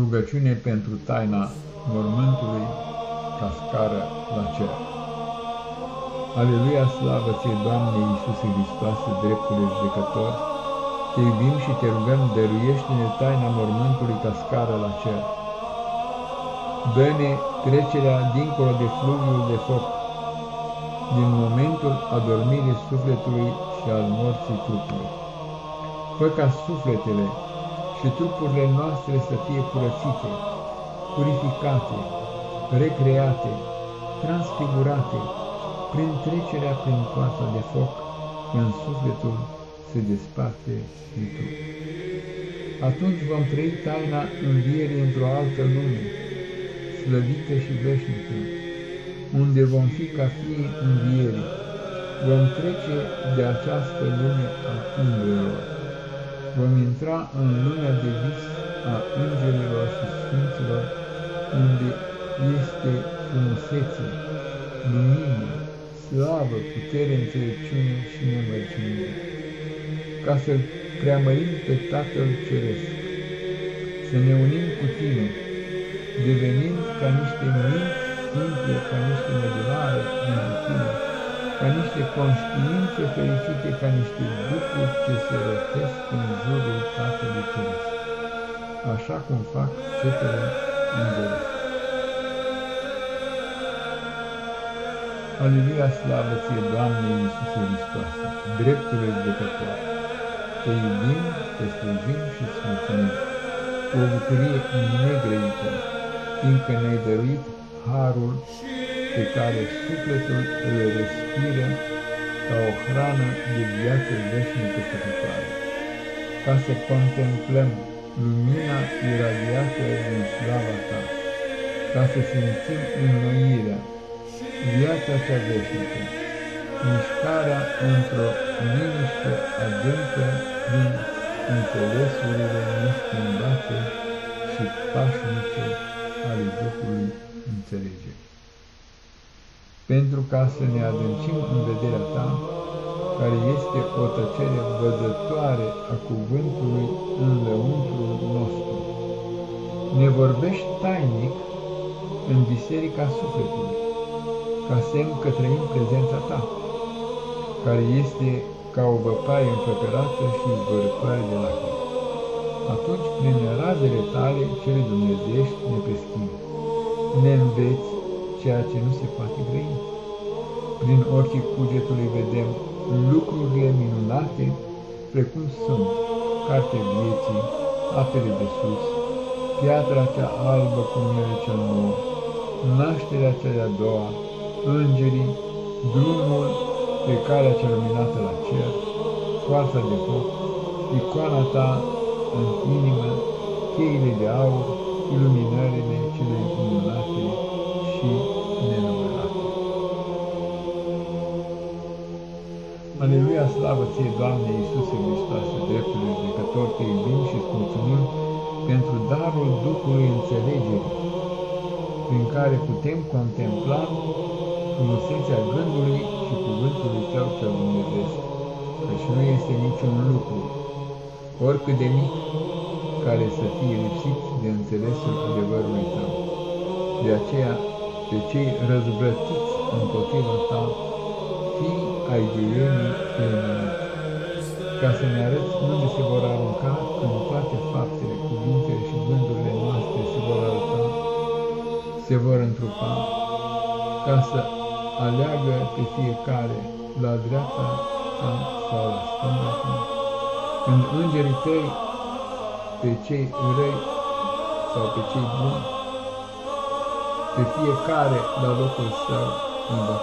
Rugăciune pentru taina mormântului ca scară la cer. Aleluia, slavă ție, Doamne Iisuse Hristoase, dreptul judecător, te iubim și te rugăm, dăruiește-ne taina mormântului ca scară la cer. Dă-ne trecerea dincolo de fluviul de foc, din momentul adormirii sufletului și al morții trupului. Fă ca sufletele și trupurile noastre să fie curățite, purificate, recreate, transfigurate, prin trecerea prin coasa de foc, când sufletul se desparte de trup. Atunci vom trăi taina învierii într-o altă lume, slăvită și veșnică, unde vom fi ca fii învierii, vom trece de această lume a umbrelor vom intra în lumea de vis a îngerilor și sfinților, unde este frumusețe, lumină, slavă, putere, înțelepciune și nemărginire, ca să-L preamărim pe Tatăl Ceresc, să ne unim cu Tine, devenind ca niște minți simple, ca niște mădulare din Tine, ca niște conștiințe fericite, ca niște duhuri ce se rătesc în jurul Tatălui Ceresc, așa cum fac cetele îngeresc. Aleluia, slavă ție, Doamne Iisuse Hristoase, dreptul judecător! Te iubim, te slujim și îți mulțumim cu o bucurie negrăită, fiindcă ne-ai dăruit harul pe care sufletul îl respiră ca o hrană de viață veșnică stătătoare, ca să contemplăm lumina iradiată din slava ta, ca să simțim înnoirea, viața cea veșnică, mișcarea într-o liniște adâncă din înțelesurile neschimbate și pașnice ale Duhului înțelegerii pentru ca să ne adâncim în vederea Ta, care este o tăcere văzătoare a cuvântului în lăuntrul nostru. Ne vorbești tainic în biserica sufletului, ca semn că trăim prezența Ta, care este ca o văpaie înflăcărată și zvărătoare de lacrimi. Atunci, prin razele Tale, cele dumnezeiești, ne preschimbi, ne înveți ceea ce nu se poate grăi. Prin ochii cugetului vedem lucrurile minunate, precum sunt cartea vieții, apele de sus, piatra cea albă cu numele cel nou, nașterea cea de-a doua, îngerii, drumul pe calea cea luminată la cer, scoarța de foc, icoana ta în inimă, cheile de aur, iluminările cele Aleluia, slavă ție, Doamne Iisuse Hristoase, dreptul judecător, te iubim și îți mulțumim pentru darul Duhului înțelegerii, prin care putem contempla frumusețea gândului și cuvântului Tău cel Dumnezeu, căci nu este niciun lucru, oricât de mic, care să fie lipsit de înțelesul adevărului Tău. De aceea, pe cei răzvrătiți împotriva Ta, fii ai de ei ca să ne arăți unde se vor arunca când toate faptele, cuvintele și gândurile noastre se vor arăta, se vor întrupa, ca să aleagă pe fiecare la dreapta ta sau la stânga ta, când îngerii tăi pe cei răi sau pe cei buni, pe fiecare la locul său în va